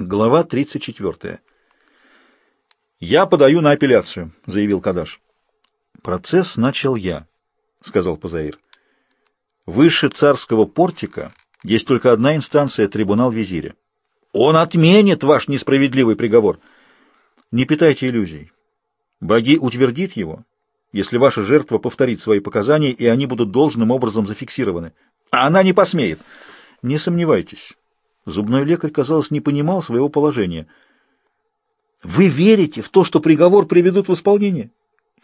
Глава 34. «Я подаю на апелляцию», — заявил Кадаш. «Процесс начал я», — сказал Пазаир. «Выше царского портика есть только одна инстанция — трибунал визиря. Он отменит ваш несправедливый приговор. Не питайте иллюзий. Боги утвердит его, если ваша жертва повторит свои показания, и они будут должным образом зафиксированы. А она не посмеет. Не сомневайтесь». Зубной лекарь, казалось, не понимал своего положения. «Вы верите в то, что приговор приведут в исполнение?»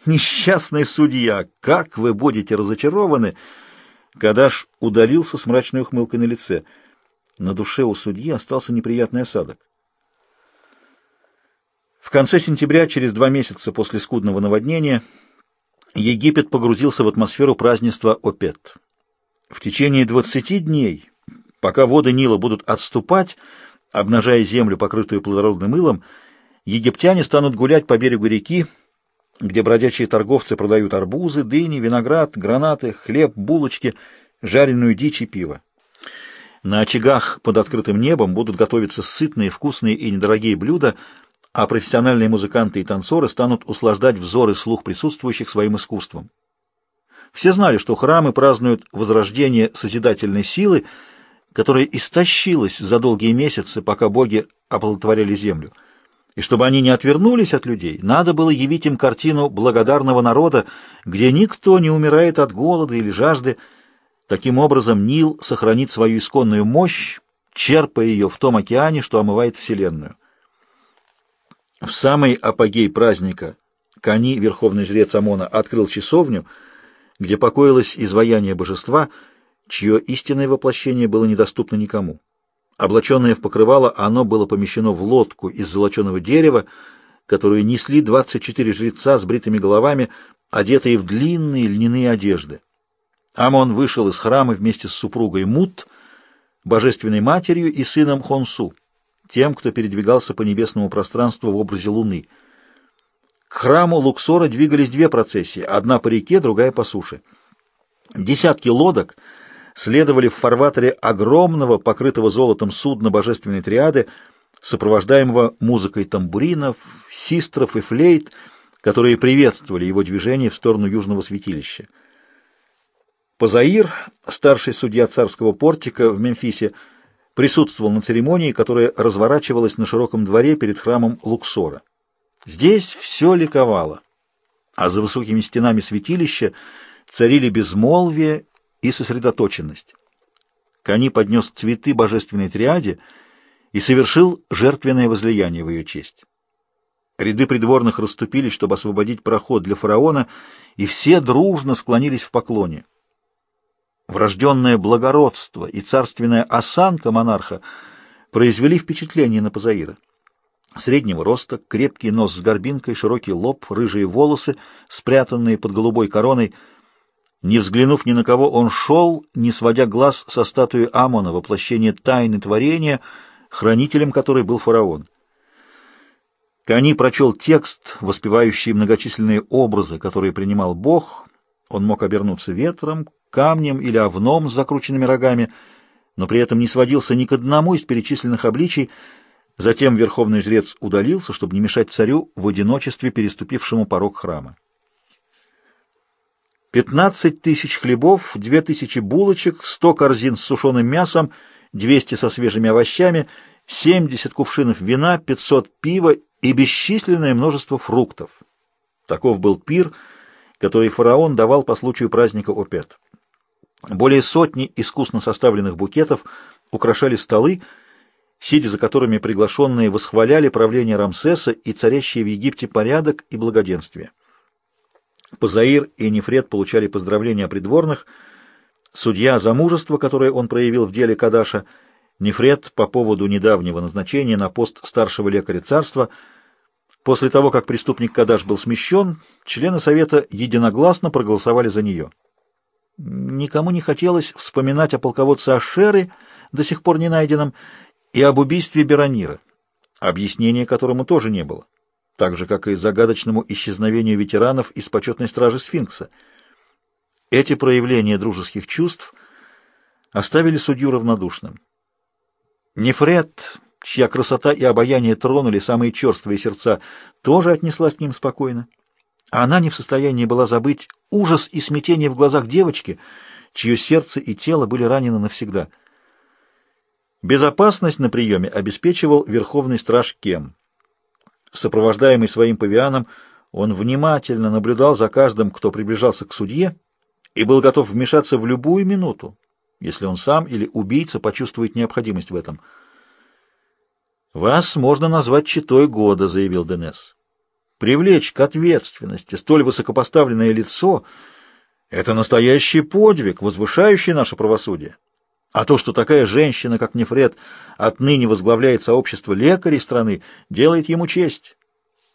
«Несчастный судья! Как вы будете разочарованы!» Кадаш удалился с мрачной ухмылкой на лице. На душе у судьи остался неприятный осадок. В конце сентября, через два месяца после скудного наводнения, Египет погрузился в атмосферу празднества Опет. В течение двадцати дней Пока воды Нила будут отступать, обнажая землю, покрытую плодородным мылом, египтяне станут гулять по берегу реки, где бродячие торговцы продают арбузы, дыни, виноград, гранаты, хлеб, булочки, жареную дичь и пиво. На очагах под открытым небом будут готовиться сытные, вкусные и недорогие блюда, а профессиональные музыканты и танцоры станут услаждать взоры слух присутствующих своим искусством. Все знали, что храмы празднуют возрождение созидательной силы, которая истощилась за долгие месяцы, пока боги оплодотворяли землю. И чтобы они не отвернулись от людей, надо было явить им картину благодарного народа, где никто не умирает от голода или жажды. Таким образом, Нил сохранит свою исконную мощь, черпая ее в том океане, что омывает Вселенную. В самый апогей праздника Кани, верховный жрец Амона, открыл часовню, где покоилось изваяние божества — чье истинное воплощение было недоступно никому. Облаченное в покрывало, оно было помещено в лодку из золоченого дерева, которую несли 24 жреца с бритыми головами, одетые в длинные льняные одежды. Амон вышел из храма вместе с супругой Мут, божественной матерью и сыном Хонсу, тем, кто передвигался по небесному пространству в образе луны. К храму Луксора двигались две процессии, одна по реке, другая по суше. Десятки лодок — следовали в фарватере огромного, покрытого золотом судна божественной триады, сопровождаемого музыкой тамбуринов, систров и флейт, которые приветствовали его движение в сторону южного святилища. Позаир, старший судья царского портика в Мемфисе, присутствовал на церемонии, которая разворачивалась на широком дворе перед храмом Луксора. Здесь все ликовало, а за высокими стенами святилища царили безмолвие и сосредоточенность. Кани поднес цветы божественной триаде и совершил жертвенное возлияние в ее честь. Ряды придворных расступились, чтобы освободить проход для фараона, и все дружно склонились в поклоне. Врожденное благородство и царственная осанка монарха произвели впечатление на Пазаира. Среднего роста, крепкий нос с горбинкой, широкий лоб, рыжие волосы, спрятанные под голубой короной — не взглянув ни на кого, он шел, не сводя глаз со статуи Амона, воплощение тайны творения, хранителем которой был фараон. Кани прочел текст, воспевающий многочисленные образы, которые принимал Бог. Он мог обернуться ветром, камнем или овном с закрученными рогами, но при этом не сводился ни к одному из перечисленных обличий. Затем верховный жрец удалился, чтобы не мешать царю в одиночестве, переступившему порог храма. Пятнадцать тысяч хлебов, две тысячи булочек, сто корзин с сушеным мясом, двести со свежими овощами, семьдесят кувшинов вина, пятьсот пива и бесчисленное множество фруктов. Таков был пир, который фараон давал по случаю праздника Опет. Более сотни искусно составленных букетов украшали столы, сидя за которыми приглашенные восхваляли правление Рамсеса и царящий в Египте порядок и благоденствие. Позаир и Нефред получали поздравления придворных. Судья за мужество, которое он проявил в деле Кадаша, Нефред по поводу недавнего назначения на пост старшего лекаря царства. После того, как преступник Кадаш был смещен, члены совета единогласно проголосовали за нее. Никому не хотелось вспоминать о полководце Ашеры, до сих пор не найденном, и об убийстве Беронира, объяснения которому тоже не было так же, как и загадочному исчезновению ветеранов из почетной стражи Сфинкса. Эти проявления дружеских чувств оставили судью равнодушным. Нефред, чья красота и обаяние тронули самые черствые сердца, тоже отнеслась к ним спокойно. Она не в состоянии была забыть ужас и смятение в глазах девочки, чье сердце и тело были ранены навсегда. Безопасность на приеме обеспечивал верховный страж Кем. Сопровождаемый своим павианом, он внимательно наблюдал за каждым, кто приближался к судье, и был готов вмешаться в любую минуту, если он сам или убийца почувствует необходимость в этом. «Вас можно назвать читой года», — заявил Денес. «Привлечь к ответственности столь высокопоставленное лицо — это настоящий подвиг, возвышающий наше правосудие. А то, что такая женщина, как Нефред, отныне возглавляет сообщество лекарей страны, делает ему честь.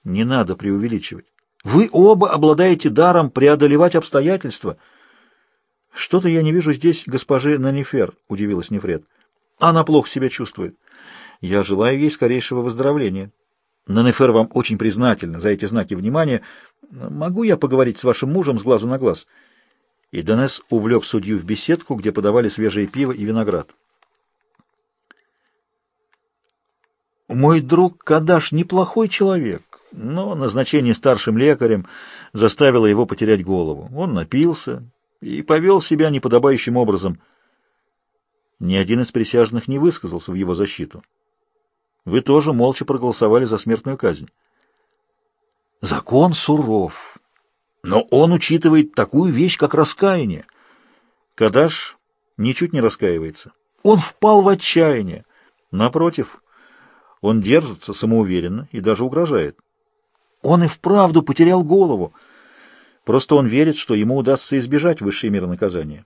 Не надо преувеличивать. Вы оба обладаете даром преодолевать обстоятельства. Что-то я не вижу здесь госпожи Нанифер, удивилась Нефред. Она плохо себя чувствует. Я желаю ей скорейшего выздоровления. Нанефер вам очень признательна за эти знаки внимания. Могу я поговорить с вашим мужем с глазу на глаз?» И Денес увлек судью в беседку, где подавали свежее пиво и виноград. «Мой друг Кадаш неплохой человек, но назначение старшим лекарем заставило его потерять голову. Он напился и повел себя неподобающим образом. Ни один из присяжных не высказался в его защиту. Вы тоже молча проголосовали за смертную казнь. Закон суров, но он учитывает такую вещь, как раскаяние. Кадаш ничуть не раскаивается. Он впал в отчаяние. Напротив, он держится самоуверенно и даже угрожает. Он и вправду потерял голову. Просто он верит, что ему удастся избежать высшей меры наказания.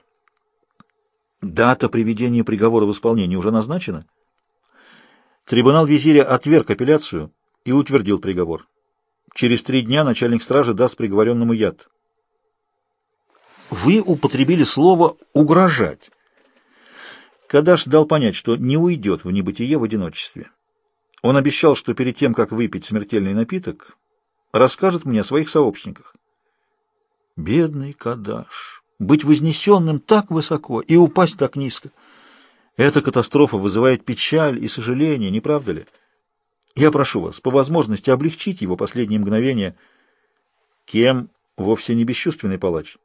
Дата приведения приговора в исполнение уже назначена? Трибунал визиря отверг апелляцию и утвердил приговор. Через три дня начальник стражи даст приговоренному яд. Вы употребили слово «угрожать». Кадаш дал понять, что не уйдет в небытие в одиночестве. Он обещал, что перед тем, как выпить смертельный напиток, расскажет мне о своих сообщниках. Бедный Кадаш! Быть вознесенным так высоко и упасть так низко — эта катастрофа вызывает печаль и сожаление, не правда ли? Я прошу вас, по возможности, облегчить его последние мгновения. Кем вовсе не бесчувственный палач.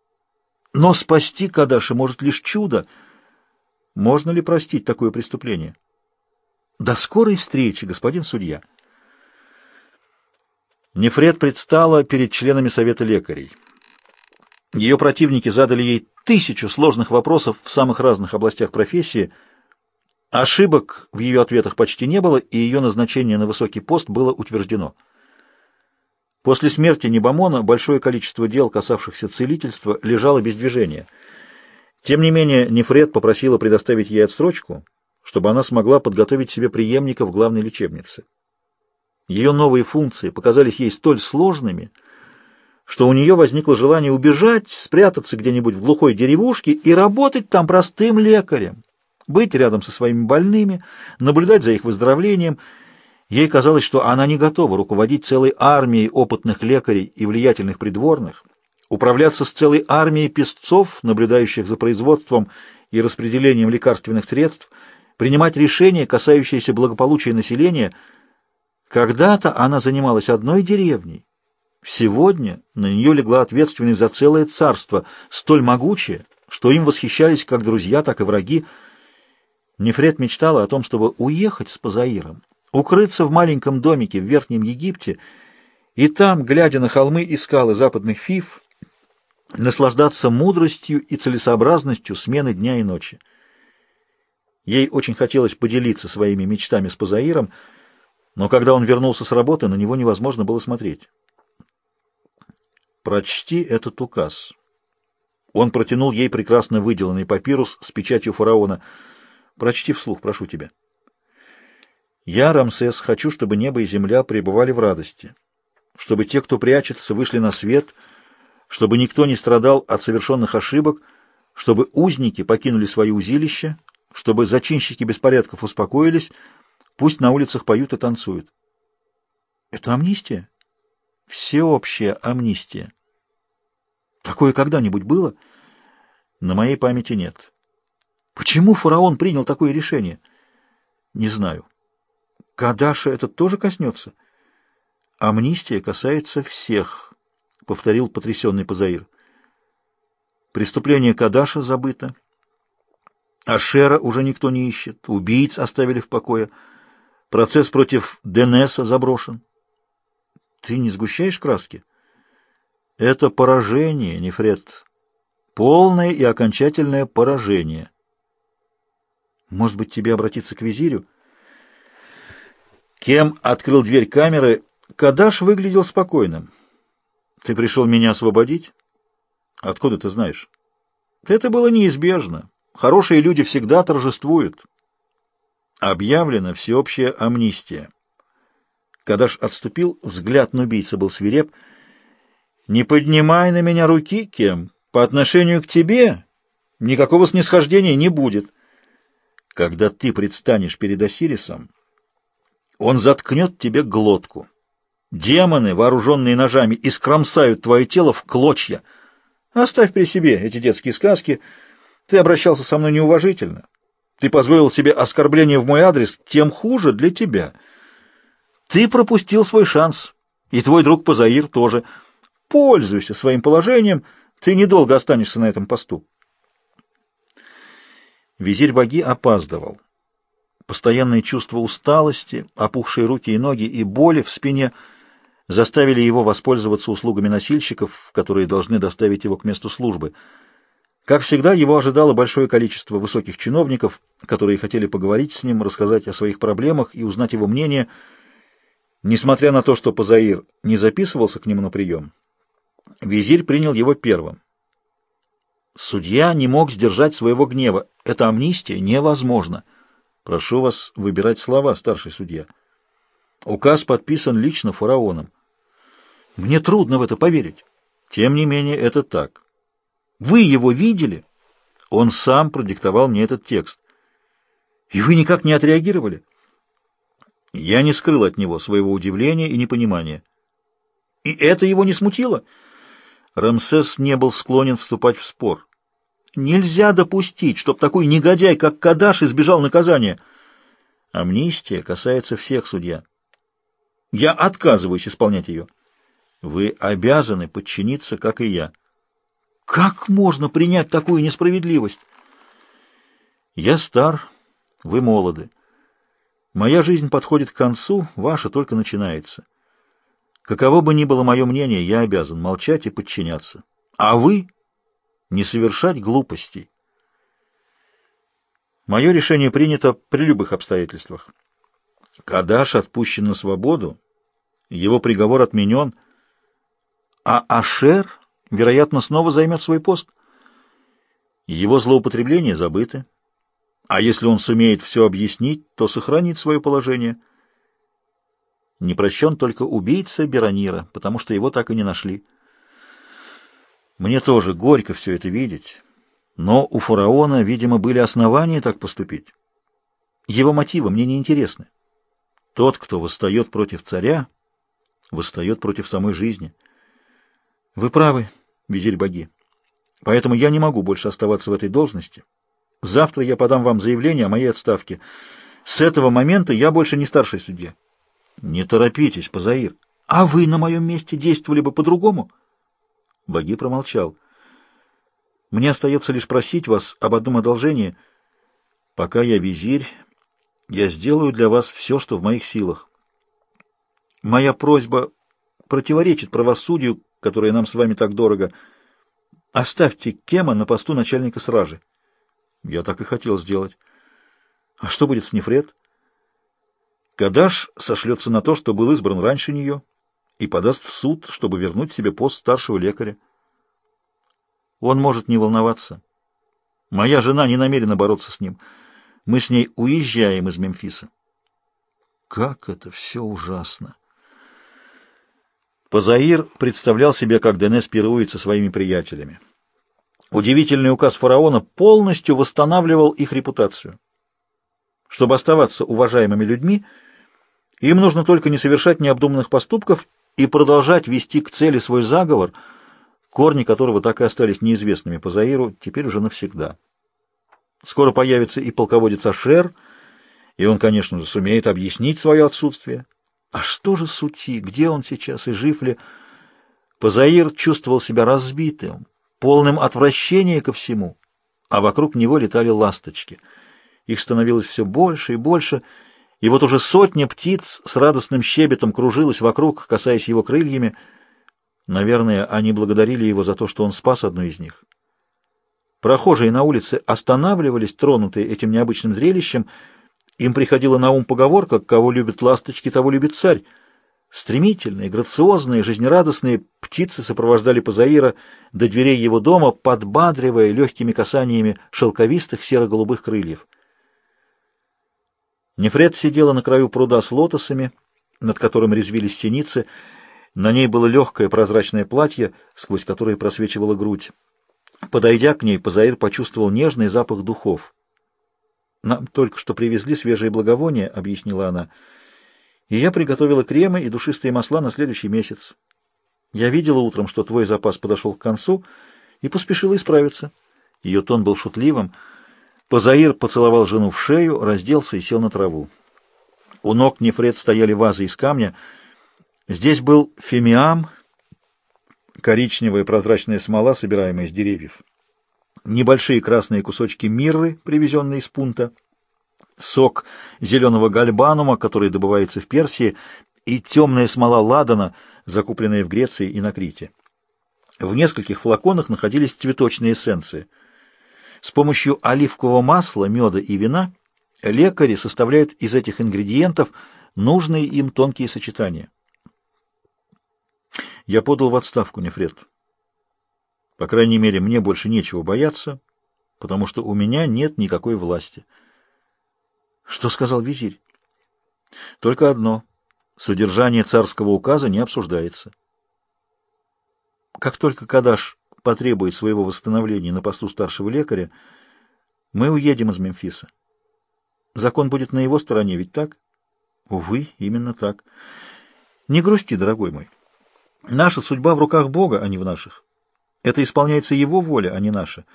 Но спасти Кадаши может лишь чудо. Можно ли простить такое преступление? До скорой встречи, господин судья. Нефред предстала перед членами Совета лекарей. Ее противники задали ей тысячу сложных вопросов в самых разных областях профессии — Ошибок в ее ответах почти не было, и ее назначение на высокий пост было утверждено. После смерти Небомона большое количество дел, касавшихся целительства, лежало без движения. Тем не менее, Нефред попросила предоставить ей отсрочку, чтобы она смогла подготовить себе преемника в главной лечебнице. Ее новые функции показались ей столь сложными, что у нее возникло желание убежать, спрятаться где-нибудь в глухой деревушке и работать там простым лекарем быть рядом со своими больными, наблюдать за их выздоровлением. Ей казалось, что она не готова руководить целой армией опытных лекарей и влиятельных придворных, управляться с целой армией песцов, наблюдающих за производством и распределением лекарственных средств, принимать решения, касающиеся благополучия населения. Когда-то она занималась одной деревней. Сегодня на нее легла ответственность за целое царство, столь могучее, что им восхищались как друзья, так и враги, Нефред мечтала о том, чтобы уехать с Пазаиром, укрыться в маленьком домике в Верхнем Египте и там, глядя на холмы и скалы западных Фиф, наслаждаться мудростью и целесообразностью смены дня и ночи. Ей очень хотелось поделиться своими мечтами с Пазаиром, но когда он вернулся с работы, на него невозможно было смотреть. «Прочти этот указ». Он протянул ей прекрасно выделанный папирус с печатью фараона — Прочти вслух, прошу тебя. Я, Рамсес, хочу, чтобы небо и земля пребывали в радости, чтобы те, кто прячется, вышли на свет, чтобы никто не страдал от совершенных ошибок, чтобы узники покинули свои узилища, чтобы зачинщики беспорядков успокоились, пусть на улицах поют и танцуют. Это амнистия? Всеобщая амнистия. Такое когда-нибудь было? На моей памяти нет. Почему фараон принял такое решение? Не знаю. Кадаша это тоже коснется? Амнистия касается всех, — повторил потрясенный Пазаир. Преступление Кадаша забыто. Ашера уже никто не ищет. Убийц оставили в покое. Процесс против Денеса заброшен. Ты не сгущаешь краски? Это поражение, Нефред. Полное и окончательное поражение. Может быть, тебе обратиться к визирю? Кем открыл дверь камеры. Кадаш выглядел спокойным. Ты пришел меня освободить? Откуда ты знаешь? Это было неизбежно. Хорошие люди всегда торжествуют. Объявлена всеобщая амнистия. Кадаш отступил, взгляд на убийца был свиреп. «Не поднимай на меня руки, Кем. По отношению к тебе никакого снисхождения не будет. Когда ты предстанешь перед Осирисом, он заткнет тебе глотку. Демоны, вооруженные ножами, искромсают твое тело в клочья. Оставь при себе эти детские сказки. Ты обращался со мной неуважительно. Ты позволил себе оскорбление в мой адрес, тем хуже для тебя. Ты пропустил свой шанс, и твой друг Пазаир тоже. Пользуйся своим положением, ты недолго останешься на этом посту. Визирь Баги опаздывал. Постоянное чувство усталости, опухшие руки и ноги и боли в спине заставили его воспользоваться услугами носильщиков, которые должны доставить его к месту службы. Как всегда, его ожидало большое количество высоких чиновников, которые хотели поговорить с ним, рассказать о своих проблемах и узнать его мнение. Несмотря на то, что Пазаир не записывался к нему на прием, визирь принял его первым. Судья не мог сдержать своего гнева. Эта амнистия невозможна. Прошу вас выбирать слова, старший судья. Указ подписан лично фараоном. Мне трудно в это поверить. Тем не менее, это так. Вы его видели? Он сам продиктовал мне этот текст. И вы никак не отреагировали? Я не скрыл от него своего удивления и непонимания. И это его не смутило? Рамсес не был склонен вступать в спор. Нельзя допустить, чтобы такой негодяй, как Кадаш, избежал наказания. Амнистия касается всех, судья. Я отказываюсь исполнять ее. Вы обязаны подчиниться, как и я. Как можно принять такую несправедливость? Я стар, вы молоды. Моя жизнь подходит к концу, ваша только начинается. Каково бы ни было мое мнение, я обязан молчать и подчиняться. А вы не совершать глупостей. Мое решение принято при любых обстоятельствах. Кадаш отпущен на свободу, его приговор отменен, а Ашер, вероятно, снова займет свой пост. Его злоупотребления забыты, а если он сумеет все объяснить, то сохранит свое положение. Не прощен только убийца Беронира, потому что его так и не нашли. Мне тоже горько все это видеть, но у фараона, видимо, были основания так поступить. Его мотивы мне не интересны. Тот, кто восстает против царя, восстает против самой жизни. Вы правы, визирь боги. Поэтому я не могу больше оставаться в этой должности. Завтра я подам вам заявление о моей отставке. С этого момента я больше не старший судья. Не торопитесь, Пазаир. А вы на моем месте действовали бы по-другому? Боги промолчал. «Мне остается лишь просить вас об одном одолжении. Пока я визирь, я сделаю для вас все, что в моих силах. Моя просьба противоречит правосудию, которое нам с вами так дорого. Оставьте Кема на посту начальника сражи». Я так и хотел сделать. А что будет с Нефред? Кадаш сошлется на то, что был избран раньше нее, и подаст в суд, чтобы вернуть себе пост старшего лекаря. Он может не волноваться. Моя жена не намерена бороться с ним. Мы с ней уезжаем из Мемфиса. Как это все ужасно! Пазаир представлял себе, как Денес пирует со своими приятелями. Удивительный указ фараона полностью восстанавливал их репутацию. Чтобы оставаться уважаемыми людьми, им нужно только не совершать необдуманных поступков и продолжать вести к цели свой заговор, корни которого так и остались неизвестными по Заиру, теперь уже навсегда. Скоро появится и полководец Ашер, и он, конечно же, сумеет объяснить свое отсутствие. А что же Сути? Где он сейчас и жив ли? Позаир чувствовал себя разбитым, полным отвращения ко всему, а вокруг него летали ласточки. Их становилось все больше и больше, и вот уже сотня птиц с радостным щебетом кружилась вокруг, касаясь его крыльями. Наверное, они благодарили его за то, что он спас одну из них. Прохожие на улице останавливались, тронутые этим необычным зрелищем. Им приходила на ум поговорка «Кого любят ласточки, того любит царь». Стремительные, грациозные, жизнерадостные птицы сопровождали Пазаира до дверей его дома, подбадривая легкими касаниями шелковистых серо-голубых крыльев. Нефред сидела на краю пруда с лотосами, над которым резвились синицы. На ней было легкое прозрачное платье, сквозь которое просвечивала грудь. Подойдя к ней, Пазаир почувствовал нежный запах духов. «Нам только что привезли свежие благовония», — объяснила она, — и я приготовила кремы и душистые масла на следующий месяц. Я видела утром, что твой запас подошел к концу, и поспешила исправиться. Ее тон был шутливым. Позаир поцеловал жену в шею, разделся и сел на траву. У ног Нефред стояли вазы из камня. Здесь был фемиам, коричневая прозрачная смола, собираемая из деревьев. Небольшие красные кусочки мирры, привезенные из пунта — сок зеленого гальбанума, который добывается в Персии, и темная смола ладана, закупленная в Греции и на Крите. В нескольких флаконах находились цветочные эссенции. С помощью оливкового масла, меда и вина лекари составляют из этих ингредиентов нужные им тонкие сочетания. Я подал в отставку, Нефред. По крайней мере, мне больше нечего бояться, потому что у меня нет никакой власти. Что сказал визирь? Только одно. Содержание царского указа не обсуждается. Как только Кадаш потребует своего восстановления на посту старшего лекаря, мы уедем из Мемфиса. Закон будет на его стороне, ведь так? Увы, именно так. Не грусти, дорогой мой. Наша судьба в руках Бога, а не в наших. Это исполняется Его воля, а не наша.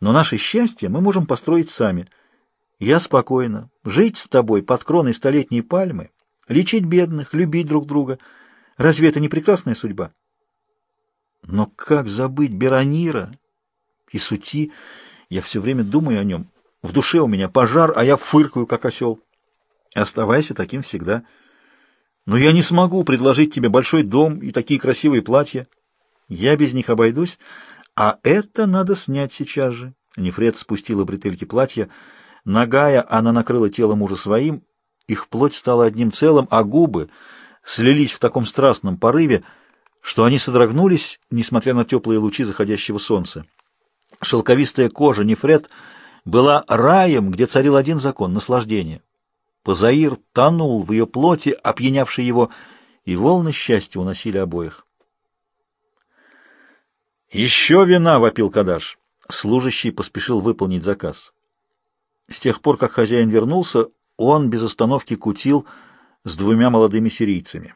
Но наше счастье мы можем построить сами — я спокойно. Жить с тобой под кроной столетней пальмы, лечить бедных, любить друг друга. Разве это не прекрасная судьба? Но как забыть Беронира и Сути? Я все время думаю о нем. В душе у меня пожар, а я фыркаю, как осел. Оставайся таким всегда. Но я не смогу предложить тебе большой дом и такие красивые платья. Я без них обойдусь, а это надо снять сейчас же. Нефред спустила бретельки платья, Нагая она накрыла тело мужа своим, их плоть стала одним целым, а губы слились в таком страстном порыве, что они содрогнулись, несмотря на теплые лучи заходящего солнца. Шелковистая кожа Нефред была раем, где царил один закон — наслаждение. Позаир тонул в ее плоти, опьянявший его, и волны счастья уносили обоих. «Еще вина!» — вопил Кадаш. Служащий поспешил выполнить заказ. С тех пор, как хозяин вернулся, он без остановки кутил с двумя молодыми сирийцами.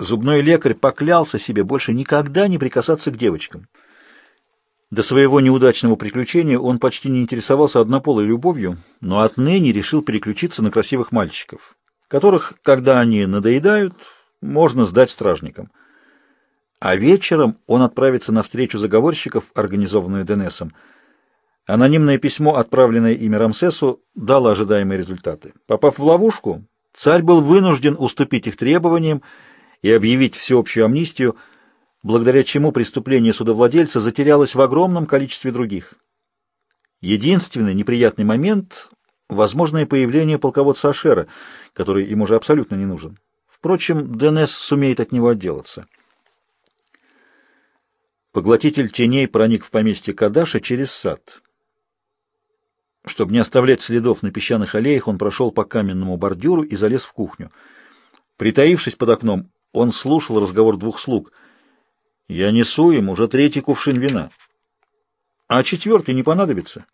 Зубной лекарь поклялся себе больше никогда не прикасаться к девочкам. До своего неудачного приключения он почти не интересовался однополой любовью, но отныне решил переключиться на красивых мальчиков, которых, когда они надоедают, можно сдать стражникам. А вечером он отправится на встречу заговорщиков, организованную Денесом, Анонимное письмо, отправленное ими Рамсесу, дало ожидаемые результаты. Попав в ловушку, царь был вынужден уступить их требованиям и объявить всеобщую амнистию, благодаря чему преступление судовладельца затерялось в огромном количестве других. Единственный неприятный момент — возможное появление полководца Ашера, который им уже абсолютно не нужен. Впрочем, ДНС сумеет от него отделаться. Поглотитель теней проник в поместье Кадаша через сад. Чтобы не оставлять следов на песчаных аллеях, он прошел по каменному бордюру и залез в кухню. Притаившись под окном, он слушал разговор двух слуг. «Я несу им уже третий кувшин вина. А четвертый не понадобится?»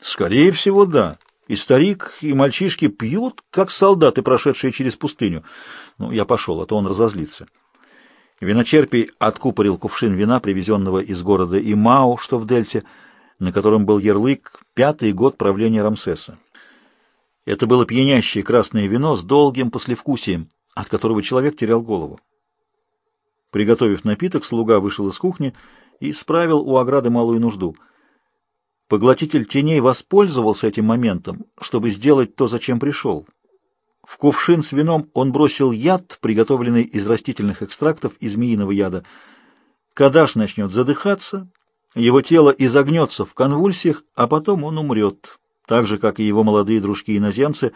«Скорее всего, да. И старик, и мальчишки пьют, как солдаты, прошедшие через пустыню. Ну, я пошел, а то он разозлится». Виночерпий откупорил кувшин вина, привезенного из города Имау, что в Дельте, на котором был ярлык «Пятый год правления Рамсеса». Это было пьянящее красное вино с долгим послевкусием, от которого человек терял голову. Приготовив напиток, слуга вышел из кухни и справил у ограды малую нужду. Поглотитель теней воспользовался этим моментом, чтобы сделать то, зачем пришел. В кувшин с вином он бросил яд, приготовленный из растительных экстрактов и змеиного яда. Кадаш начнет задыхаться, его тело изогнется в конвульсиях, а потом он умрет, так же, как и его молодые дружки-иноземцы,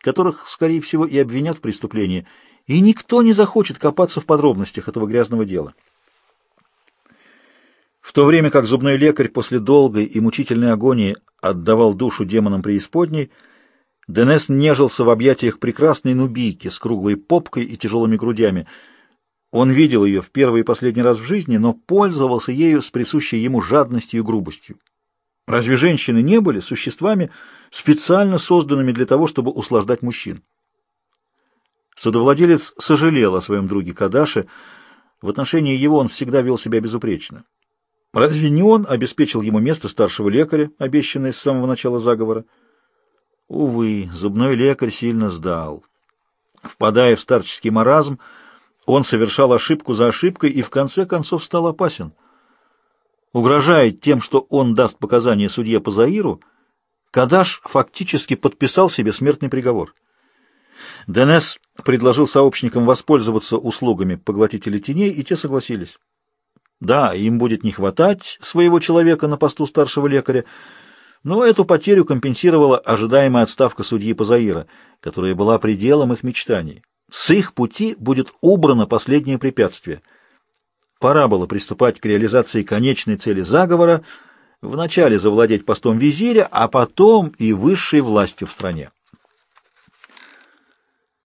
которых, скорее всего, и обвинят в преступлении, и никто не захочет копаться в подробностях этого грязного дела. В то время как зубной лекарь после долгой и мучительной агонии отдавал душу демонам преисподней, Денес нежился в объятиях прекрасной нубийки с круглой попкой и тяжелыми грудями. Он видел ее в первый и последний раз в жизни, но пользовался ею с присущей ему жадностью и грубостью. Разве женщины не были существами, специально созданными для того, чтобы услаждать мужчин? Судовладелец сожалел о своем друге Кадаше. В отношении его он всегда вел себя безупречно. Разве не он обеспечил ему место старшего лекаря, обещанное с самого начала заговора? Увы, зубной лекарь сильно сдал. Впадая в старческий маразм, он совершал ошибку за ошибкой и в конце концов стал опасен. Угрожая тем, что он даст показания судье по Заиру, Кадаш фактически подписал себе смертный приговор. Денес предложил сообщникам воспользоваться услугами поглотителей теней, и те согласились. Да, им будет не хватать своего человека на посту старшего лекаря, но эту потерю компенсировала ожидаемая отставка судьи Пазаира, которая была пределом их мечтаний. С их пути будет убрано последнее препятствие. Пора было приступать к реализации конечной цели заговора, вначале завладеть постом визиря, а потом и высшей властью в стране.